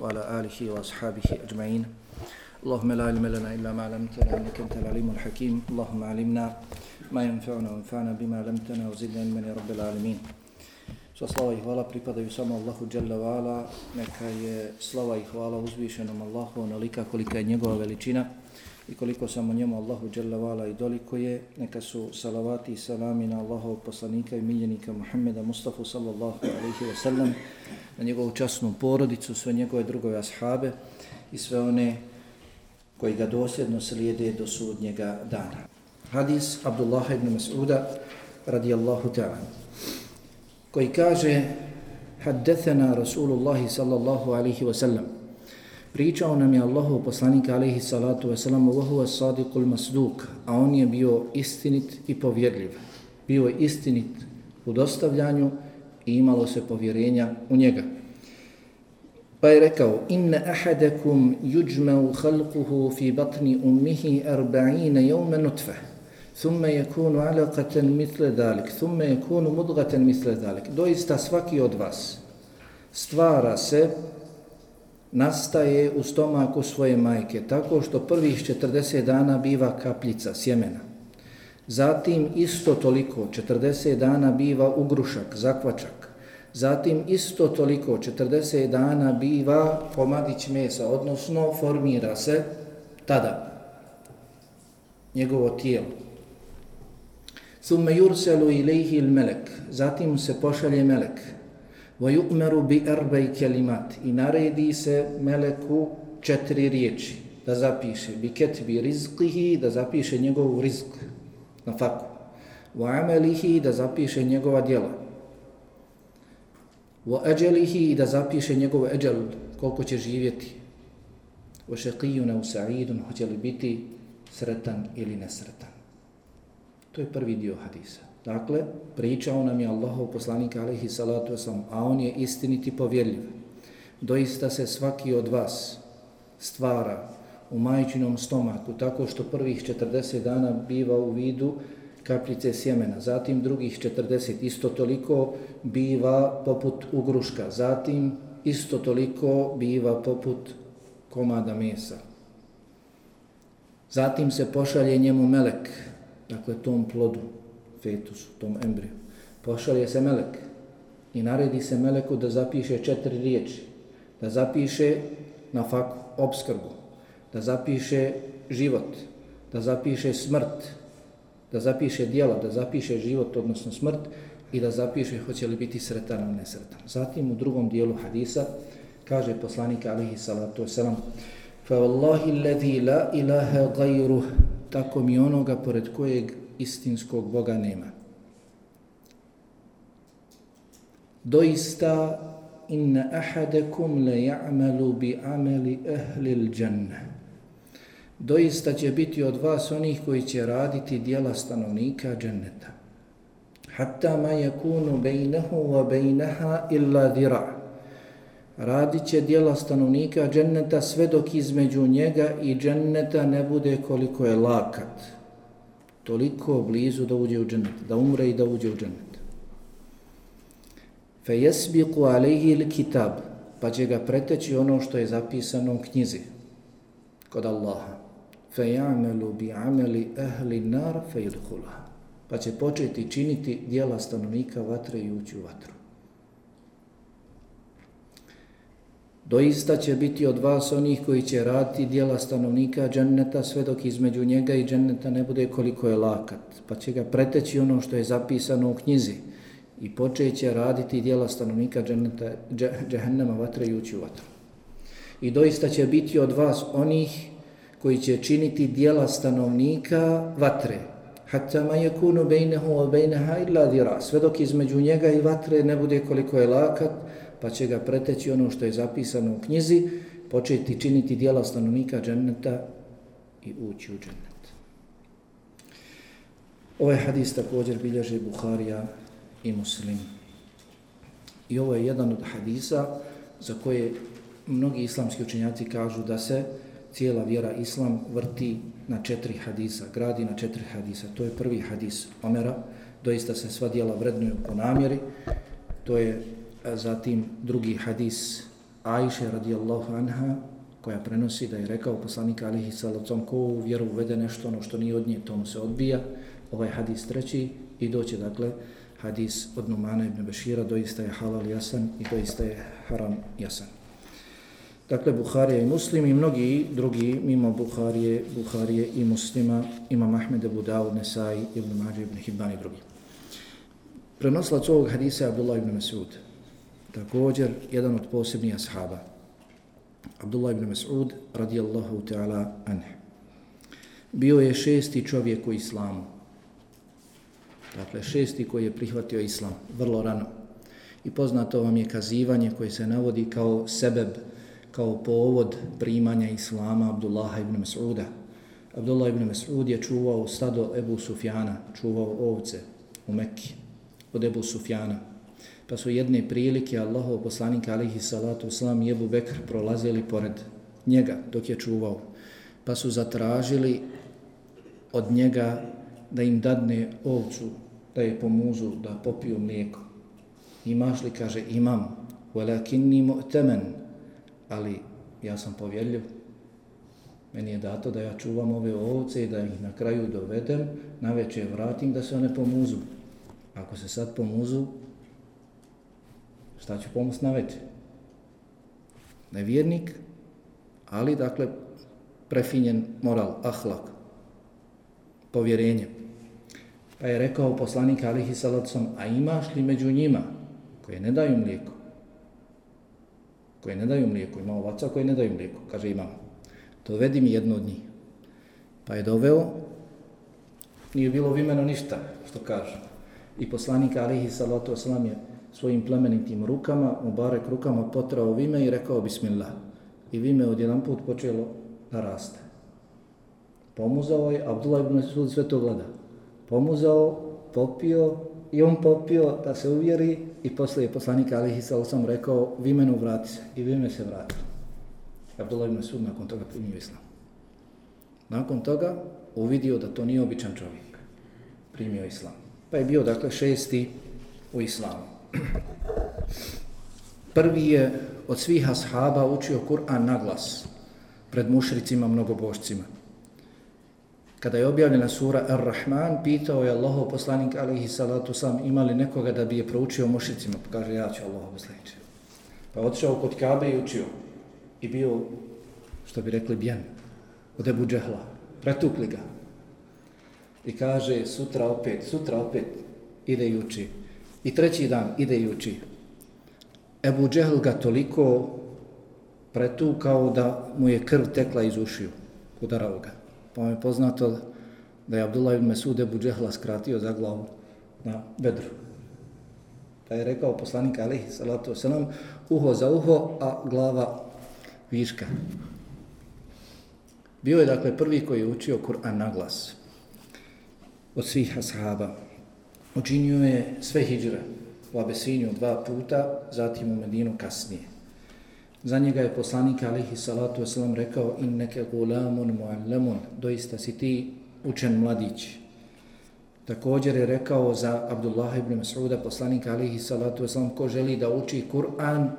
وعلى آله وأصحابه أجمعين اللهم لا علم لنا إلا ما علمتنا إنك أنت العليم الحكيم اللهم علمنا ما ينفعنا وانفعنا بما علمتنا وزدنا علما يا رب العالمين Sva slava i hvala pripadaju samo Allahu Jalla wa'ala, neka je slava i hvala uzvišenom Allahu onolika kolika je njegova veličina i koliko samo njemu Allahu dželle wa'ala i doliko je, neka su salavati i salami na Allahov poslanika i miljenika Muhammeda Mustafa sallallahu alaihi wa sallam, na njegovu časnu porodicu, sve njegove drugove ashabe i sve one koji ga dosljedno slijede do sudnjega dana. Hadis Abdullah ibn Mas'uda radijallahu ta'ala koji kaže Haddethena Rasulullah sallallahu alaihi wa sallam Pričao nam je Allahov poslanik alaihi salatu wasalam sallam as sadiqul masduk a on je bio istinit i povjerljiv. Bio je istinit u dostavljanju i imalo se povjerenja u njega. Pa je rekao, inna ahadakum yujma'u khalquhu fi batni ummihi arba'ina yawma nutfah. Thumma yakunu alaqatan mithla dhalik, thumma yakunu mudghatan mithla dhalik. Doista svaki od vas stvara se nastaje u stomaku svoje majke tako što prvih 40 dana biva kapljica sjemena. Zatim isto toliko 40 dana biva ugrušak, zakvačak. Zatim isto toliko 40 dana biva pomadić mesa, odnosno formira se tada njegovo tijelo. Thumme yurselu ilaihi il melek, zatim se pošalje melek. وَيُؤْمَرُ بِأَرْبَيْ كَلِمَاتِ i naredi se meleku četiri riječi da zapiše بِكَتْبِ رِزْقِهِ da zapiše njegov rizk na faku. وَعَمَلِهِ da zapiše njegova djela. وَأَجَلِهِ da zapiše njegov eđel koliko će živjeti. Wa وَسَعِيدٌ hoće li biti sretan ili nesretan. To je prvi dio hadisa dakle pričao nam je Allahov poslanik alaihi salatu wasalam, a on je istiniti povjerljiv doista se svaki od vas stvara u majčinom stomaku tako što prvih 40 dana biva u vidu kapljice sjemena, zatim drugih 40, isto toliko biva poput ugruška, zatim isto toliko biva poput komada mesa. Zatim se pošalje njemu melek, dakle tom plodu, fetusu, tom embriju. Pošalje se melek i naredi se meleku da zapiše četiri riječi. Da zapiše na fak obskrbu, da zapiše život, da zapiše smrt, da zapiše dijela, da zapiše život, odnosno smrt, i da zapiše hoće li biti sretan ili nesretan. Zatim u drugom dijelu hadisa kaže poslanik alihi salatu wasalam fa wallahi لَا la ilaha tako mi onoga pored kojeg istinskog Boga nema. Doista inna ahadekum la ya'malu bi ameli ahli al-jannah doista će biti od vas onih koji će raditi dijela stanovnika dženneta. Hatta ma yakunu bejnehu wa bejneha illa dhira. Radit će dijela stanovnika dženneta sve dok između njega i dženneta ne bude koliko je lakat. Toliko blizu da uđe u džennet, da umre i da uđe u džennet. Fe jesbiku alaihi il kitab, pa će ga preteći ono što je zapisano u knjizi kod Allaha fejamelu bi ameli ehli nar fejdhula. Pa će početi činiti dijela stanovnika vatre i ući u vatru. Doista će biti od vas onih koji će raditi dijela stanovnika dženneta sve dok između njega i dženneta ne bude koliko je lakat. Pa će ga preteći ono što je zapisano u knjizi i počeće raditi dijela stanovnika dženneta, džehennema vatre i ući u vatru. I doista će biti od vas onih koji će činiti dijela stanovnika vatre. Hatta ma yakunu baynahu wa baynaha illa dhira. Sve dok između njega i vatre ne bude koliko je lakat, pa će ga preteći ono što je zapisano u knjizi, početi činiti dijela stanovnika dženneta i ući u džennet. Ovaj hadis također bilježe Buharija i Muslim. I ovo je jedan od hadisa za koje mnogi islamski učenjaci kažu da se cijela vjera islam vrti na četiri hadisa, gradi na četiri hadisa. To je prvi hadis Omera, doista se sva dijela vrednuju po namjeri. To je zatim drugi hadis Ajše radijallahu anha, koja prenosi da je rekao poslanik alihi salacom ko u vjeru uvede nešto ono što nije od nje, to mu se odbija. Ovaj hadis treći i doće dakle hadis od Numana ibn Bešira, doista je halal jasan i doista je haram jasan. Dakle, Buharija i Muslim i mnogi drugi mimo Buharije, Buharije i Muslima, Imam Ahmed Abu Dawud, Nesai, Ibn Mađe, Ibn Hibban i drugi. Prenoslac ovog hadisa je Abdullah ibn Mas'ud, također jedan od posebnih ashaba. Abdullah ibn Mas'ud, radijallahu ta'ala anhu. Bio je šesti čovjek u islamu. Dakle, šesti koji je prihvatio islam, vrlo rano. I poznato vam je kazivanje koje se navodi kao sebeb, kao povod primanja islama Abdullah ibn Mas'uda. Abdullah ibn Mas'ud je čuvao stado Ebu Sufjana, čuvao ovce u Mekki od Ebu Sufjana. Pa su jedne prilike Allahov poslanika alihi salatu uslam i Ebu Bekr prolazili pored njega dok je čuvao. Pa su zatražili od njega da im dadne ovcu, da je pomuzu, da popiju mlijeko. Imaš li, kaže, imam, walakinni mu'taman, ali ja sam povjerljiv. Meni je dato da ja čuvam ove ovce i da ih na kraju dovedem, na večer vratim da se one pomuzu. Ako se sad pomuzu, šta ću pomoć na večer? Nevjernik, ali dakle prefinjen moral, ahlak, povjerenje. Pa je rekao poslanik alihi salacom, a imaš li među njima koje ne daju mlijeko? Koje ne daju mlijeko, ima ovaca koje ne daju mlijeko, kaže imam. Dovedi mi jedno od njih. Pa je doveo, nije bilo vimeno ništa, što kaže. I poslanik alihi salatu je svojim plemenitim rukama, Mubarek rukama potrao vime i rekao bismillah. I vime od jedan put počelo da raste. Pomuzao je, Abdullah ibn Sud sve to gleda pomuzao, popio i on popio da se uvjeri i posle je poslanik Alihi sam rekao vimenu vrati se i vime se vratilo. Abdullah ibn Sud nakon toga primio islam. Nakon toga uvidio da to nije običan čovjek. Primio islam. Pa je bio dakle šesti u islamu. Prvi je od svih ashaba učio Kur'an na glas pred mušricima, mnogobošcima kada je objavljena sura Ar-Rahman, pitao je Allahov poslanik alihi salatu sam imali nekoga da bi je proučio mušricima. Pa kaže, ja ću Allahov poslaniče. Pa otišao kod Kabe i učio. I bio, što bi rekli, bjen od Ebu Džehla. Pretukli ga. I kaže, sutra opet, sutra opet ide i uči. I treći dan ide i uči. Ebu Džehl ga toliko pretukao da mu je krv tekla iz ušiju. Udarao ga. Pa vam je poznato da je Abdullah ibn Mesud Ebu Džehla skratio za glavu na bedru. Pa je rekao poslanik alihi salatu wasalam, uho za uho, a glava viška. Bio je dakle prvi koji je učio Kur'an na glas od svih ashaba. Učinio je sve hijđre u Abesiniju dva puta, zatim u Medinu kasnije. Za njega je poslanik alihi salatu wasalam rekao inneke gulamun muallamun, doista si ti učen mladić. Također je rekao za Abdullah ibn Mas'uda, poslanik alihi salatu wasalam, ko želi da uči Kur'an,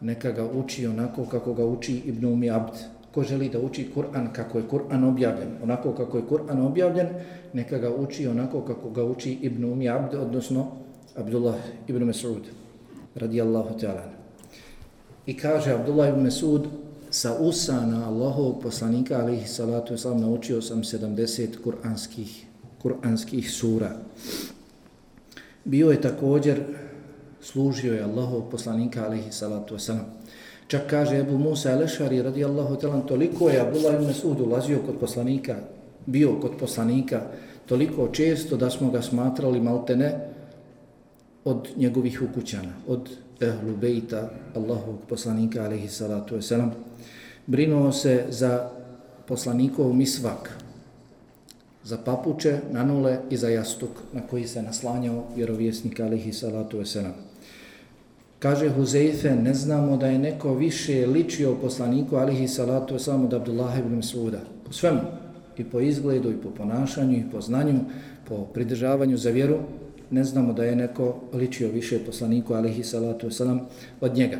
neka ga uči onako kako ga uči Ibn Umi Abd. Ko želi da uči Kur'an kako je Kur'an objavljen, onako kako je Kur'an objavljen, neka ga uči onako kako ga uči Ibn Umi Abd, odnosno Abdullah ibn Mas'ud, radijallahu ta'ala. I kaže Abdullah ibn Mas'ud, sa usana Allahovog poslanika, alihi salatu islam, naučio sam 70 kuranskih, kuranskih sura. Bio je također, služio je Allahov poslanika, alihi salatu islam Čak kaže Ebu Musa Elešari radijallahu talan, toliko je Abdullah ibn Mesud ulazio kod poslanika, bio kod poslanika, toliko često da smo ga smatrali maltene od njegovih ukućana, od ehlu bejta Allahovog poslanika alaihi salatu wasalam. Brinuo se za poslanikov misvak, za papuče, nanule i za jastuk na koji se naslanjao vjerovjesnik alaihi salatu wasalam. Kaže Huzeife, ne znamo da je neko više ličio poslaniku alihi salatu samo od Abdullah ibn Suda. Po svemu, i po izgledu, i po ponašanju, i po znanju, po pridržavanju za vjeru, ne znamo da je neko ličio više poslaniku alihi salatu wasalam od njega.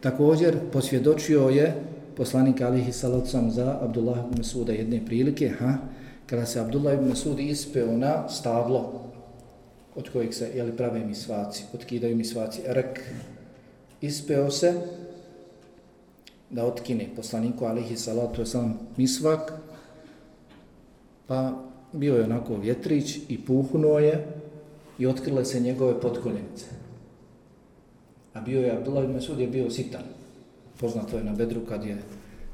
Također posvjedočio je poslanik Alihi Salocam za Abdullah ibn Masuda jedne prilike, ha, kada se Abdullah ibn Masud ispeo na stablo od kojeg se jeli, prave mi svaci, otkidaju mi svaci, rek, ispeo se da otkine poslaniku alihi salatu wasalam misvak, pa bio je onako vjetrić i puhnuo je i otkrile se njegove potkoljenice. A bio je, Abdullah ibn Masud je bio sitan. Poznato je na Bedru kad je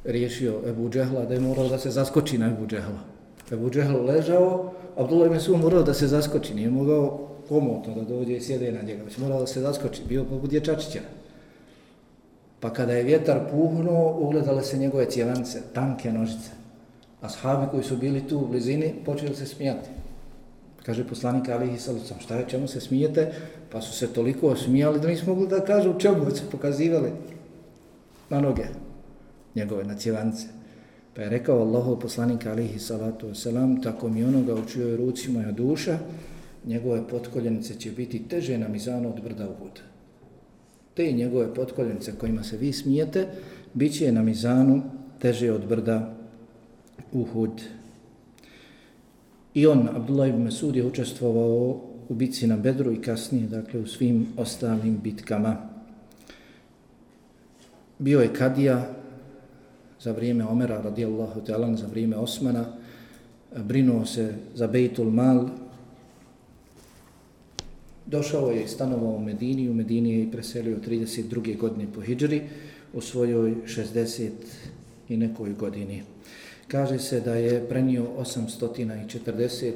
riješio Ebu Džehla da je morao da se zaskoči na Ebu Džehla. Ebu Džehl ležao, Abdullah ibn Masud morao da se zaskoči, nije mogao komotno da dođe i sjede na njega, već morao da se zaskoči, bio poput dječačića. Pa kada je vjetar puhnuo, ugledale se njegove cjevance, tanke nožice. A koji su bili tu u blizini počeli se smijati. Kaže poslanik Alihi Salucam, šta je, čemu se smijete? Pa su se toliko osmijali da nismo mogli da kažu u čemu se pokazivali na noge njegove, na cjevance. Pa je rekao Allahov poslanik Alihi Salatu Wasalam, tako mi onoga u čijoj ruci moja duša, njegove potkoljenice će biti teže na mizanu od brda u Buda te njegove potkoljenice kojima se vi smijete, bit će na mizanu teže od brda Uhud. I on, Abdullah ibn Mesud, je učestvovao u bitci na Bedru i kasnije, dakle, u svim ostalim bitkama. Bio je kadija za vrijeme Omera, radijallahu ta'ala, za vrijeme Osmana, e, brinuo se za Bejtul Mal, Došao je i stanovao u Medini, u Medini je i preselio 32. godine po Hidžri, u svojoj 60. i nekoj godini. Kaže se da je prenio 840,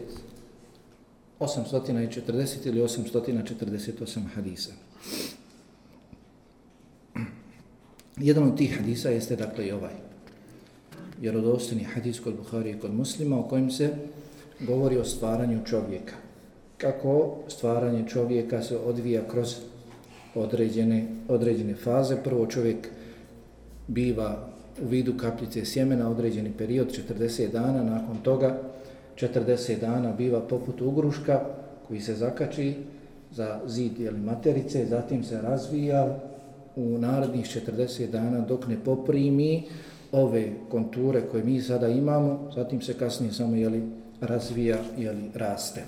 840 ili 848 hadisa. Jedan od tih hadisa jeste dakle i ovaj. Vjerodostani hadis kod Buhari i kod muslima o kojim se govori o stvaranju čovjeka kako stvaranje čovjeka se odvija kroz određene, određene faze. Prvo čovjek biva u vidu kapljice sjemena određeni period, 40 dana, nakon toga 40 dana biva poput ugruška koji se zakači za zid ili materice, zatim se razvija u narednih 40 dana dok ne poprimi ove konture koje mi sada imamo, zatim se kasnije samo jeli, razvija jeli, raste.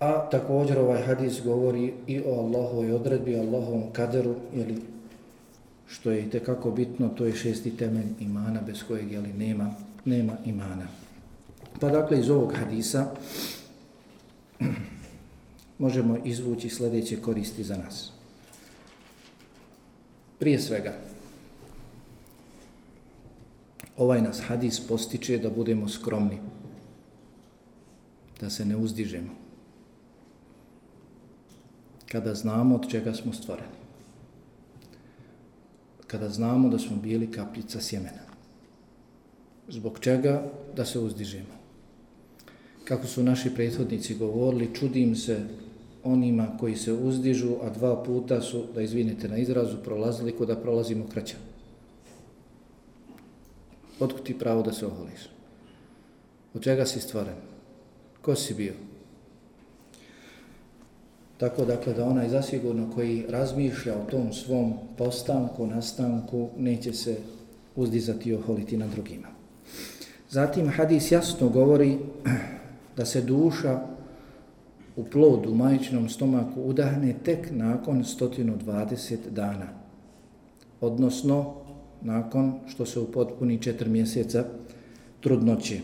A također ovaj hadis govori i o Allahovoj odredbi, Allahovom kaderu, jeli, što je i kako bitno, to je šesti temelj imana, bez kojeg jeli, nema, nema imana. Pa dakle, iz ovog hadisa možemo izvući sljedeće koristi za nas. Prije svega, ovaj nas hadis postiče da budemo skromni, da se ne uzdižemo, kada znamo od čega smo stvoreni. Kada znamo da smo bili kapljica sjemena. Zbog čega da se uzdižemo. Kako su naši prethodnici govorili, čudim se onima koji se uzdižu, a dva puta su, da izvinete na izrazu, prolazili kod da prolazimo kraća. Otkud ti pravo da se oholiš? Od čega si stvoren? Ko si bio? Tako dakle da onaj zasigurno koji razmišlja o tom svom postanku, nastanku, neće se uzdizati i oholiti na drugima. Zatim hadis jasno govori da se duša u plodu, u majčinom stomaku udahne tek nakon 120 dana. Odnosno, nakon što se upotpuni četiri mjeseca trudnoće.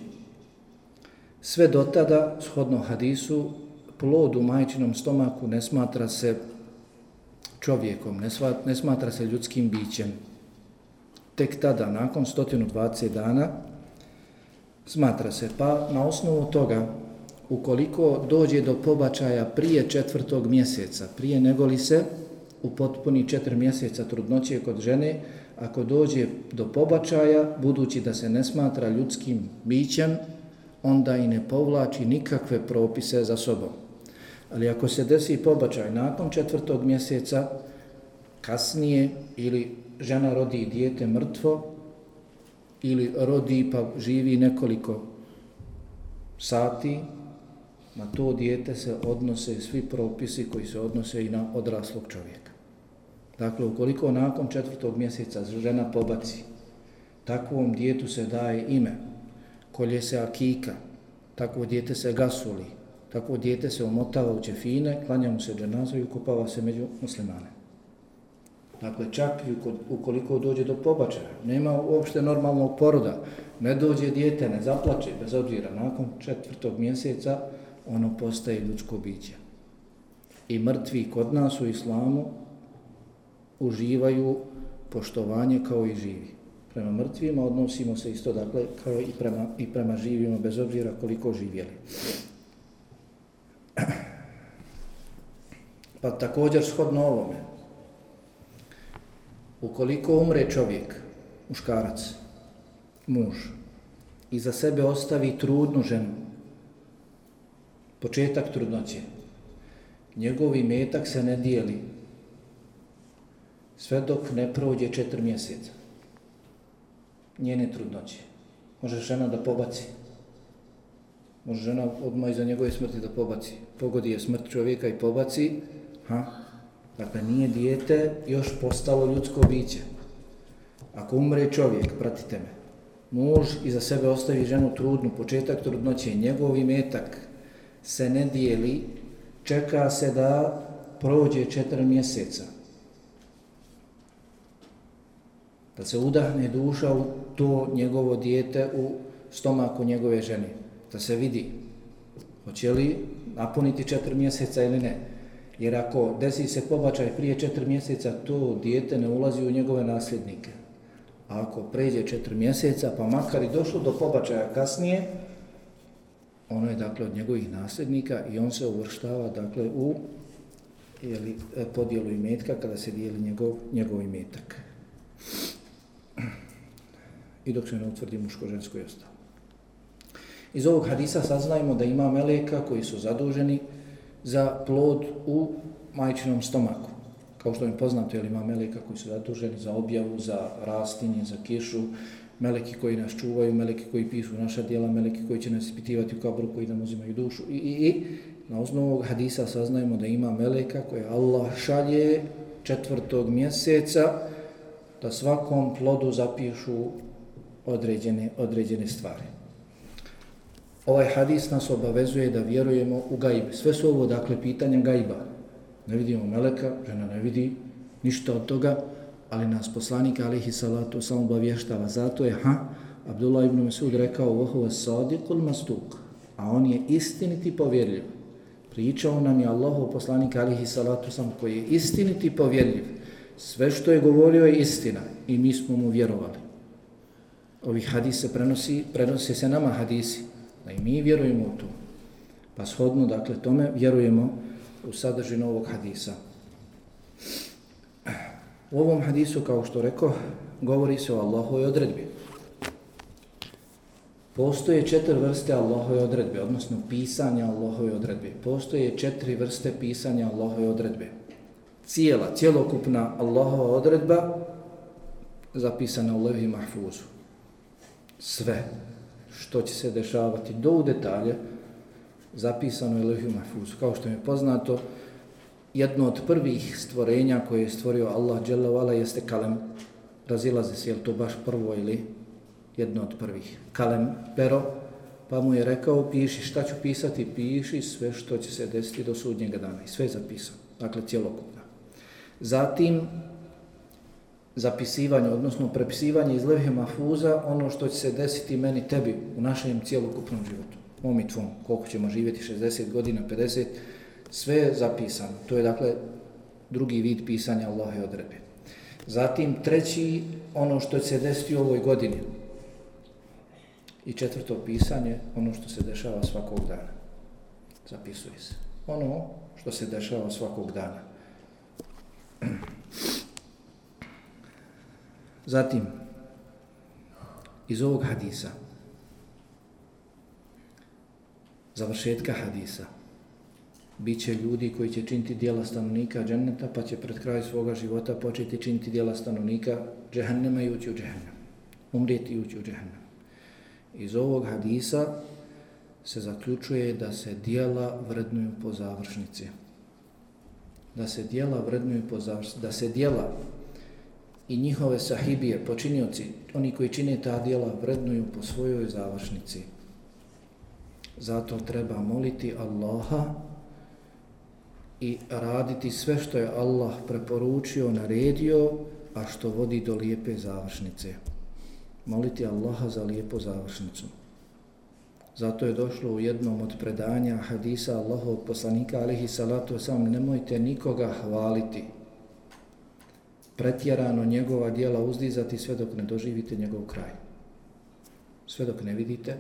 Sve do tada, shodno hadisu, plod u majčinom stomaku ne smatra se čovjekom, ne, sva, ne smatra se ljudskim bićem. Tek tada, nakon 120 dana, smatra se. Pa na osnovu toga, ukoliko dođe do pobačaja prije četvrtog mjeseca, prije nego li se u potpuni četiri mjeseca trudnoće kod žene, ako dođe do pobačaja, budući da se ne smatra ljudskim bićem, onda i ne povlači nikakve propise za sobom. Ali ako se desi pobačaj nakon četvrtog mjeseca, kasnije, ili žena rodi dijete mrtvo, ili rodi pa živi nekoliko sati, na to dijete se odnose svi propisi koji se odnose i na odraslog čovjeka. Dakle, ukoliko nakon četvrtog mjeseca žena pobaci, takvom djetu se daje ime, kolje se akika, takvo djete se gasuli, takvo djete se omotava u čefine, klanja mu se dženazo i ukopava se među muslimane. Dakle, čak i ukoliko dođe do pobačaja, nema uopšte normalnog poroda, ne dođe djete, ne zaplače, bez obzira, nakon četvrtog mjeseca ono postaje ljudsko biće. I mrtvi kod nas u islamu uživaju poštovanje kao i živi. Prema mrtvima odnosimo se isto dakle kao i prema, i prema živima bez obzira koliko živjeli. Pa također shodno ovome, ukoliko umre čovjek, muškarac, muž, i za sebe ostavi trudnu ženu, početak trudnoće, njegovi metak se ne dijeli sve dok ne prođe četiri mjeseca njene trudnoće. Može žena da pobaci. Može žena odmah iza njegove smrti da pobaci. Pogodi je smrt čovjeka i pobaci. Ha? Dakle, nije dijete još postalo ljudsko biće. Ako umre čovjek, pratite me, muž iza sebe ostavi ženu trudnu, početak trudnoće, njegov imetak se ne dijeli, čeka se da prođe četiri mjeseca. Da se udahne duša u to njegovo dijete u stomaku njegove žene, da se vidi hoće li napuniti četiri mjeseca ili ne. Jer ako desi se pobačaj prije četiri mjeseca, to dijete ne ulazi u njegove nasljednike. A ako pređe četiri mjeseca, pa makar i došlo do pobačaja kasnije, ono je dakle od njegovih nasljednika i on se uvrštava dakle u jeli, podijelu imetka kada se dijeli njegov, njegov imetak i dok se ne utvrdi muško-žensko i ostalo. Iz ovog hadisa saznajemo da ima meleka koji su zaduženi za plod u majčinom stomaku. Kao što je poznato, jer ima meleka koji su zaduženi za objavu, za rastinje, za kišu, meleki koji nas čuvaju, meleki koji pišu naša dijela, meleki koji će nas ispitivati u kabru, koji nam uzimaju dušu. I, i, i na osnovu ovog hadisa saznajemo da ima meleka koje Allah šalje četvrtog mjeseca da svakom plodu zapišu određene, određene stvari. Ovaj hadis nas obavezuje da vjerujemo u gajbe. Sve su ovo, dakle, pitanja gajba. Ne vidimo meleka, žena ne vidi ništa od toga, ali nas poslanik, alihi salatu, samo obavještava. Zato je, ha, Abdullah ibn Masud rekao, vohova sadiqul mastuk, a on je istiniti povjerljiv. Pričao nam je Allahov poslanik, alihi salatu, sam koji je istiniti povjerljiv. Sve što je govorio je istina i mi smo mu vjerovali ovi hadise prenosi, prenose se nama hadisi, da i mi vjerujemo u to. Pa shodno, dakle, tome vjerujemo u sadržinu ovog hadisa. U ovom hadisu, kao što rekao, govori se o Allahove odredbi. Postoje četiri vrste Allahove odredbe, odnosno pisanja Allahove odredbe. Postoje četiri vrste pisanja Allahove odredbe. Cijela, cijelokupna Allahova odredba zapisana u Levi Mahfuzu sve što će se dešavati do u detalje zapisano je Lehi Mahfuz. Kao što je poznato, jedno od prvih stvorenja koje je stvorio Allah Đelavala jeste kalem. Razilaze se, je to baš prvo ili jedno od prvih. Kalem, pero, pa mu je rekao, piši šta ću pisati, piši sve što će se desiti do sudnjega dana. I sve je zapisano, dakle cjelokupno. Zatim, zapisivanje, odnosno prepisivanje iz levhe mafuza, ono što će se desiti meni, tebi, u našem cijelokupnom životu. Mom i tvom, koliko ćemo živjeti, 60 godina, 50, sve je zapisano. To je, dakle, drugi vid pisanja Allahe odrebe. Zatim, treći, ono što će se desiti u ovoj godini. I četvrto pisanje, ono što se dešava svakog dana. Zapisuje se. Ono što se dešava svakog dana. Zatim, iz ovog hadisa, završetka hadisa, bit će ljudi koji će činiti dijela stanovnika dženneta, pa će pred kraj svoga života početi činiti dijela stanovnika džehennema i ući u džehennem. Umrijeti i ući u džehennem. Iz ovog hadisa se zaključuje da se dijela vrednuju po završnici. da se dijela vrednuju po završnici, da se dijela i njihove sahibije, počinioci, oni koji čine ta djela, vrednuju po svojoj završnici. Zato treba moliti Allaha i raditi sve što je Allah preporučio, naredio, a što vodi do lijepe završnice. Moliti Allaha za lijepu završnicu. Zato je došlo u jednom od predanja hadisa Allahov poslanika alihi salatu sam nemojte nikoga hvaliti pretjerano njegova dijela uzdizati sve dok ne doživite njegov kraj. Sve dok ne vidite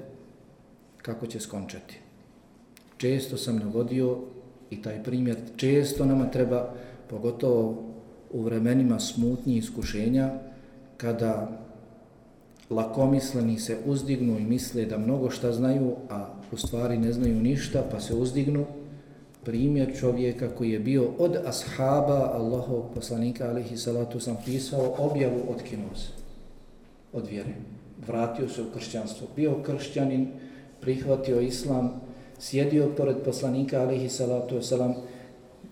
kako će skončati. Često sam navodio i taj primjer često nama treba, pogotovo u vremenima smutnji iskušenja, kada lakomisleni se uzdignu i misle da mnogo šta znaju, a u stvari ne znaju ništa, pa se uzdignu, primjer čovjeka koji je bio od ashaba Allahov poslanika alihi salatu sam pisao objavu od kinoze, od vjere. Vratio se u kršćanstvo, bio kršćanin, prihvatio islam, sjedio pored poslanika alihi salatu salam,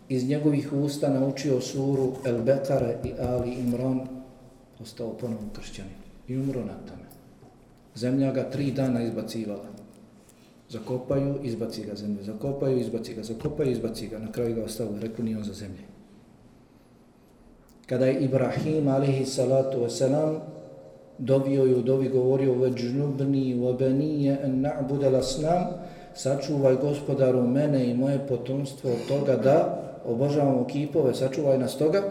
iz njegovih usta naučio suru El Bekare i Ali Imran, ostao ponovno kršćanin i umro na tome. Zemlja ga tri dana izbacivala. Zakopaju, izbaci ga zemlje. Zakopaju, izbaci ga. Zakopaju, izbaci ga. Na kraju ga ostavili. Rekli nije on za zemlje. Kada je Ibrahim, alihi salatu wasalam, dovio i u dovi govorio veđnubni u obenije en na'bude lasnam, sačuvaj gospodaru mene i moje potomstvo od toga da obožavamo kipove, sačuvaj nas toga,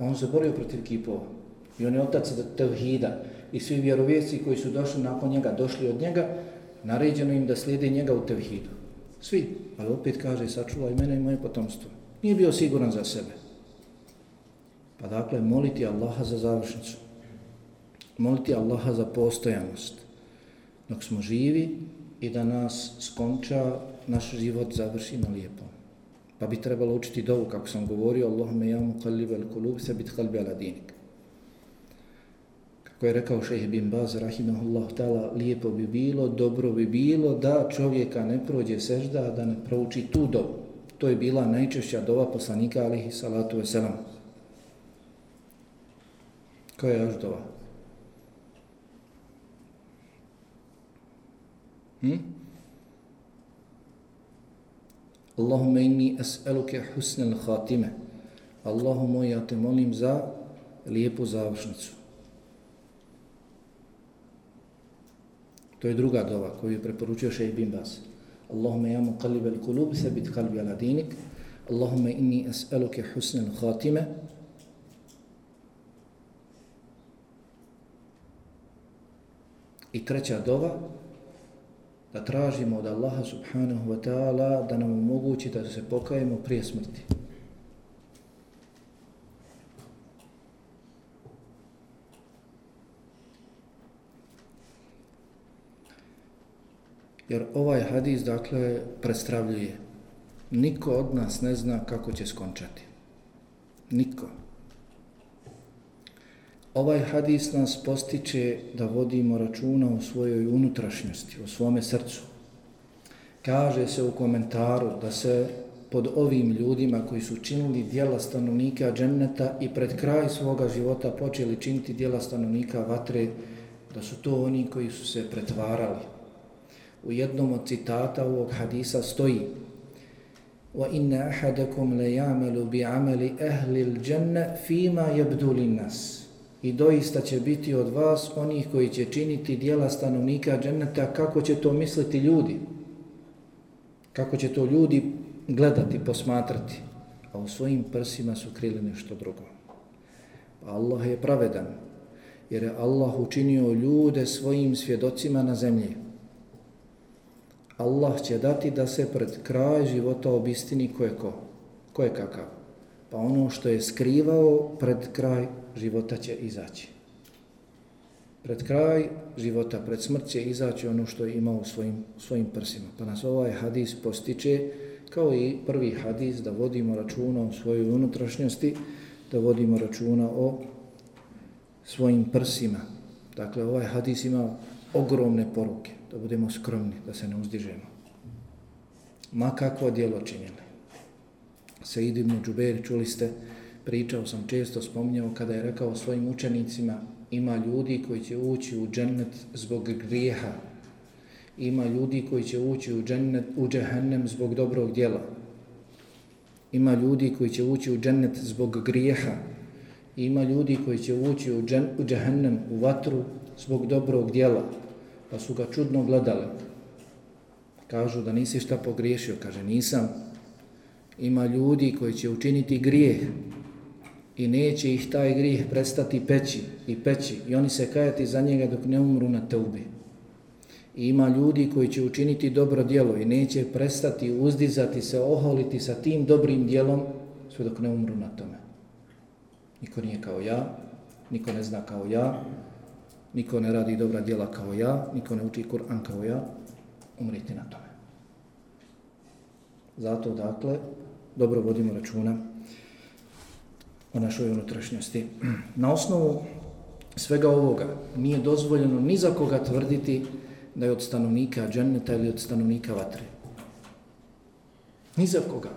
a on se borio protiv kipova. I on je otac tevhida. I svi vjerovijeci koji su došli nakon njega, došli od njega, naređeno im da slijede njega u tevhidu. Svi. Ali opet kaže, sačuvaj mene i moje potomstvo. Nije bio siguran za sebe. Pa dakle, moliti Allaha za završnicu. Moliti Allaha za postojanost. Dok smo živi i da nas skonča, naš život završi na lijepo. Pa bi trebalo učiti dovu, kako sam govorio, Allahume jamu kalibel kulub, sebit kalbi ala dinik koje je rekao šejh bin Baz, rahimahullah ta'ala, lijepo bi bilo, dobro bi bilo da čovjeka ne prođe sežda, da ne prouči tu dobu. To je bila najčešća dova poslanika, alihi salatu veselam. Koja je još dova? Hm? Allahumma inni es'eluke husnel khatime. Allahu moj, ja te molim za lijepu završnicu. To je druga dova koju je preporučio šeji bin Bas. Allahumma ya muqallib al-qulub thabbit qalbi ala dinik. Allahumma inni as'aluka husna al-khatima. I treća dova da tražimo od Allaha subhanahu wa ta'ala da nam omogući da se pokajemo prije smrti. Jer ovaj hadis, dakle, predstavljuje. Niko od nas ne zna kako će skončati. Niko. Ovaj hadis nas postiče da vodimo računa o svojoj unutrašnjosti, o svome srcu. Kaže se u komentaru da se pod ovim ljudima koji su činili dijela stanovnika dženneta i pred kraj svoga života počeli činiti dijela stanovnika vatre, da su to oni koji su se pretvarali, u jednom od citata ovog hadisa stoji wa inna ahadakum la ya'malu bi 'amali ahli al-janna fima yabdu lin-nas. I doista će biti od vas onih koji će činiti dijela stanovnika dženneta. Kako će to misliti ljudi? Kako će to ljudi gledati, posmatrati? A u svojim prsima su krili nešto drugo. Pa Allah je pravedan jer je Allah učinio ljude svojim svjedocima na zemlji. Allah će dati da se pred kraj života obistini ko je ko, ko je kakav. Pa ono što je skrivao pred kraj života će izaći. Pred kraj života, pred smrt će izaći ono što je imao u svojim, svojim prsima. Pa nas ovaj hadis postiče kao i prvi hadis da vodimo računa o svojoj unutrašnjosti, da vodimo računa o svojim prsima. Dakle, ovaj hadis ima ogromne poruke da budemo skromni, da se ne uzdižemo. Ma kakvo djelo činili. Sejid ibn Džuber, čuli ste, pričao sam često, spominjao kada je rekao svojim učenicima ima ljudi koji će ući u džennet zbog grijeha. Ima ljudi koji će ući u, džennet, u džehennem zbog dobrog djela. Ima ljudi koji će ući u džennet zbog grijeha. Ima ljudi koji će ući u, džen, u džehennem, u vatru, zbog dobrog djela. Pa su ga čudno gledale. Kažu da nisi šta pogriješio. Kaže, nisam. Ima ljudi koji će učiniti grijeh i neće ih taj grijeh prestati peći i peći i oni se kajati za njega dok ne umru na teubi. I ima ljudi koji će učiniti dobro djelo i neće prestati uzdizati se, oholiti sa tim dobrim djelom sve dok ne umru na tome. Niko nije kao ja, niko ne zna kao ja, niko ne radi dobra djela kao ja, niko ne uči Kur'an kao ja, umriti na tome. Zato, dakle, dobro vodimo računa o našoj unutrašnjosti. Na osnovu svega ovoga nije dozvoljeno ni za koga tvrditi da je od stanovnika dženneta ili od stanovnika vatre. Ni za koga.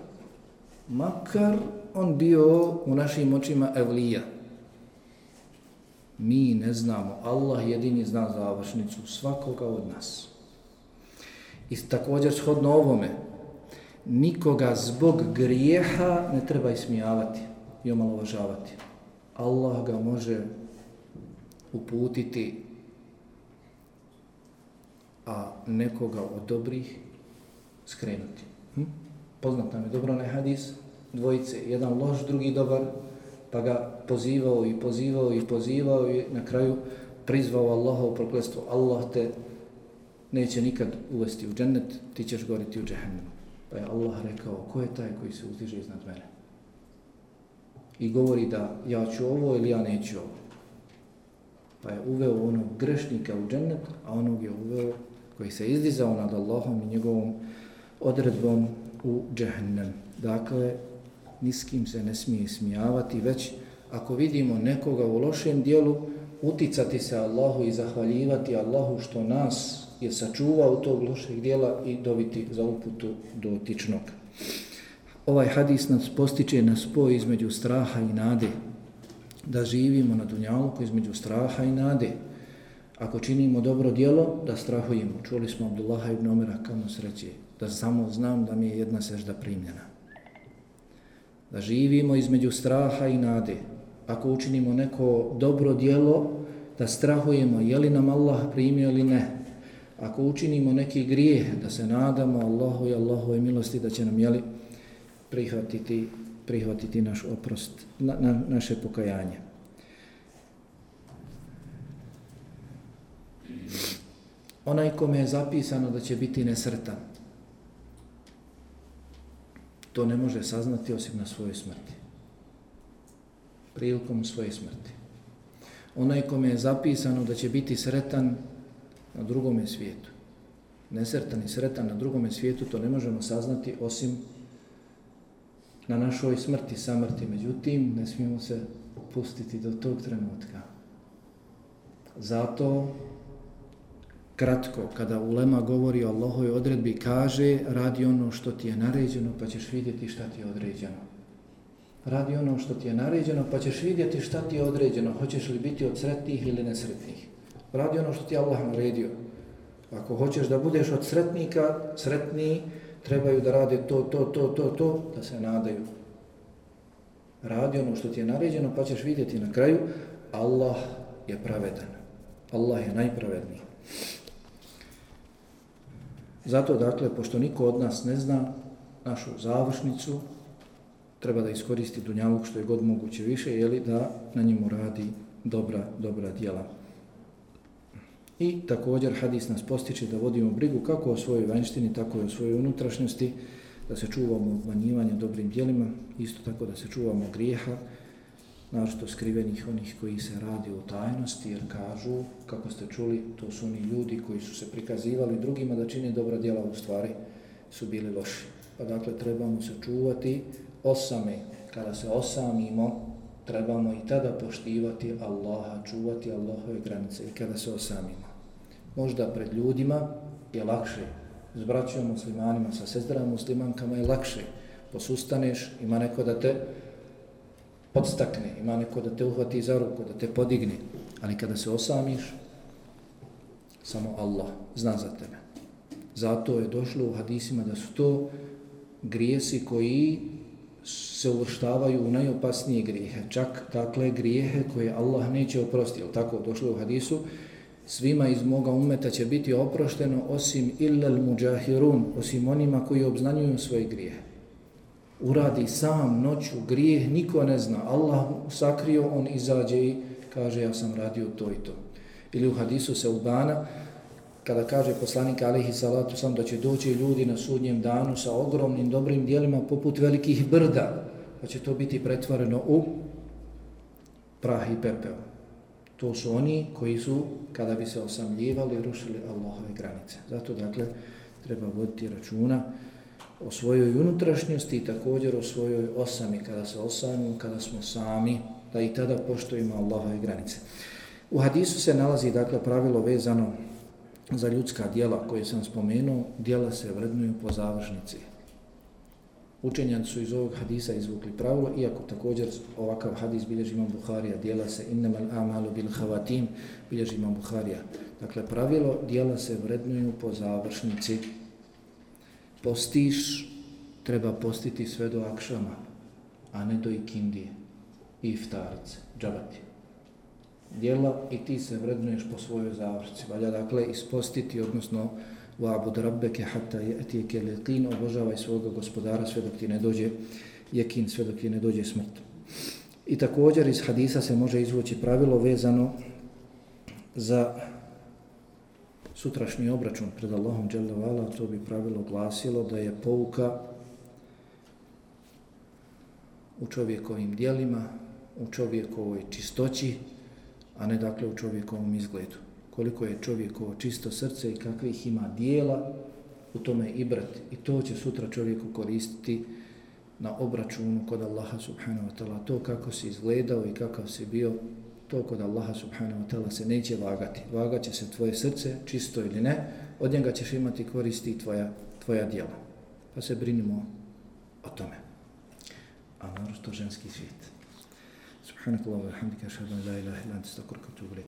Makar on bio u našim očima evlija. Mi ne znamo. Allah jedini zna završnicu svakoga od nas. I također shodno ovome, nikoga zbog grijeha ne treba ismijavati i omalovažavati. Allah ga može uputiti a nekoga od dobrih skrenuti. Hm? Poznat nam je dobro onaj hadis, dvojice, jedan loš, drugi dobar, pa ga pozivao i pozivao i pozivao i na kraju prizvao Allaha u proklestvo. Allah te neće nikad uvesti u džennet, ti ćeš goriti u džehennemu. Pa je Allah rekao, ko je taj koji se uzdiže iznad mene? i govori da ja ću ovo ili ja neću ovo. Pa je uveo onog grešnika u džennet, a onog je uveo koji se izdizao nad Allahom i njegovom odredbom u džehennem. Dakle, niskim se ne smije smijavati, već ako vidimo nekoga u lošem dijelu, uticati se Allahu i zahvaljivati Allahu što nas je sačuvao tog lošeg dijela i dobiti za uputu dotičnog. Ovaj hadis nas postiče na spoj između straha i nade. Da živimo na dunjalku između straha i nade. Ako činimo dobro dijelo, da strahujemo. Čuli smo Abdullaha ibn Omera kamo sreće. Da samo znam da mi je jedna sežda primljena. Da živimo između straha i nade. Ako učinimo neko dobro dijelo, da strahujemo je li nam Allah primio ili ne. Ako učinimo neki grijeh, da se nadamo Allahu i Allahove milosti da će nam jeli prihvatiti, prihvatiti naš oprost, na, na, naše pokajanje. Onaj kome je zapisano da će biti nesrtan, to ne može saznati osim na svojoj smrti. Prilikom svoje smrti. Onaj kome je zapisano da će biti sretan na drugome svijetu. Nesretan i sretan na drugome svijetu, to ne možemo saznati osim na našoj smrti, samrti. Međutim, ne smijemo se pustiti do tog trenutka. Zato, kratko, kada Ulema govori o Allahoj odredbi, kaže radi ono što ti je naređeno, pa ćeš vidjeti šta ti je određeno. Radi ono što ti je naređeno, pa ćeš vidjeti šta ti je određeno. Hoćeš li biti od sretnih ili nesretnih. Radi ono što ti je Allah naredio. Ako hoćeš da budeš od sretnika, sretniji, trebaju da rade to, to, to, to, to, da se nadaju. Radi ono što ti je naređeno, pa ćeš vidjeti na kraju, Allah je pravedan. Allah je najpravedniji. Zato, dakle, pošto niko od nas ne zna našu završnicu, treba da iskoristi dunjavog što je god moguće više, jeli da na njemu radi dobra, dobra djela. I također hadis nas postiče da vodimo brigu kako o svojoj vanjštini, tako i o svojoj unutrašnjosti, da se čuvamo obmanjivanja dobrim dijelima, isto tako da se čuvamo grijeha, našto skrivenih onih koji se radi u tajnosti, jer kažu, kako ste čuli, to su oni ljudi koji su se prikazivali drugima da čine dobra djela u stvari, su bili loši. Pa dakle, trebamo se čuvati osame. Kada se osamimo, trebamo i tada poštivati Allaha, čuvati Allahove granice i kada se osamimo možda pred ljudima je lakše, s braćom muslimanima, sa sestrama muslimankama je lakše, posustaneš, ima neko da te podstakne, ima neko da te uhvati za ruku, da te podigne. Ali kada se osamiš, samo Allah zna za tebe. Zato je došlo u hadisima da su to grijesi koji se uvrštavaju u najopasnije grijehe. Čak takle grijehe koje Allah neće oprostiti. Tako došlo u hadisu, svima iz moga umeta će biti oprošteno osim illal muđahirun, osim onima koji obznanjuju svoje grijehe. Uradi sam noću grijeh, niko ne zna. Allah sakrio, on izađe i kaže ja sam radio to i to. Ili u hadisu se ubana, kada kaže poslanik alihi salatu sam da će doći ljudi na sudnjem danu sa ogromnim dobrim dijelima poput velikih brda, pa će to biti pretvoreno u prah i pepeo. To su oni koji su, kada bi se osamljivali, rušili Allahove granice. Zato, dakle, treba voditi računa o svojoj unutrašnjosti i također o svojoj osami, kada se osamimo, kada smo sami, da i tada poštojimo Allahove granice. U hadisu se nalazi, dakle, pravilo vezano za ljudska dijela koje sam spomenuo, dijela se vrednuju po završnici. Učenjanci su iz ovog hadisa izvukli pravilo, iako također ovakav hadis bilježi imam Buharija, dijela se innamal amalu bil havatim, bilježi imam Buharija. Dakle, pravilo dijela se vrednuju po završnici. Postiš, treba postiti sve do akšama, a ne do ikindije i iftarce, džabati djela i ti se vrednuješ po svojoj završci. Valja dakle ispostiti, odnosno u abud rabbeke hatta je etijeke leqin, obožavaj svoga gospodara sve dok ti ne dođe jekin, sve dok ti ne dođe smrt. I također iz hadisa se može izvući pravilo vezano za sutrašnji obračun pred Allahom Đelevala, to bi pravilo glasilo da je pouka u čovjekovim dijelima, u čovjekovoj čistoći, a ne dakle u čovjekovom izgledu. Koliko je čovjekovo čisto srce i kakvih ima dijela, u tome i brat. I to će sutra čovjeku koristiti na obračunu kod Allaha subhanahu wa ta'ala. To kako si izgledao i kakav si bio, to kod Allaha subhanahu wa ta'ala se neće vagati. Vagat će se tvoje srce, čisto ili ne, od njega ćeš imati koristi tvoja, tvoja djela. Pa se brinimo o tome. A naravno to ženski svijet. Subhanakallahu, wa ta'ala, alhamdika, šalim, la ilaha, ilan, stakur, katu,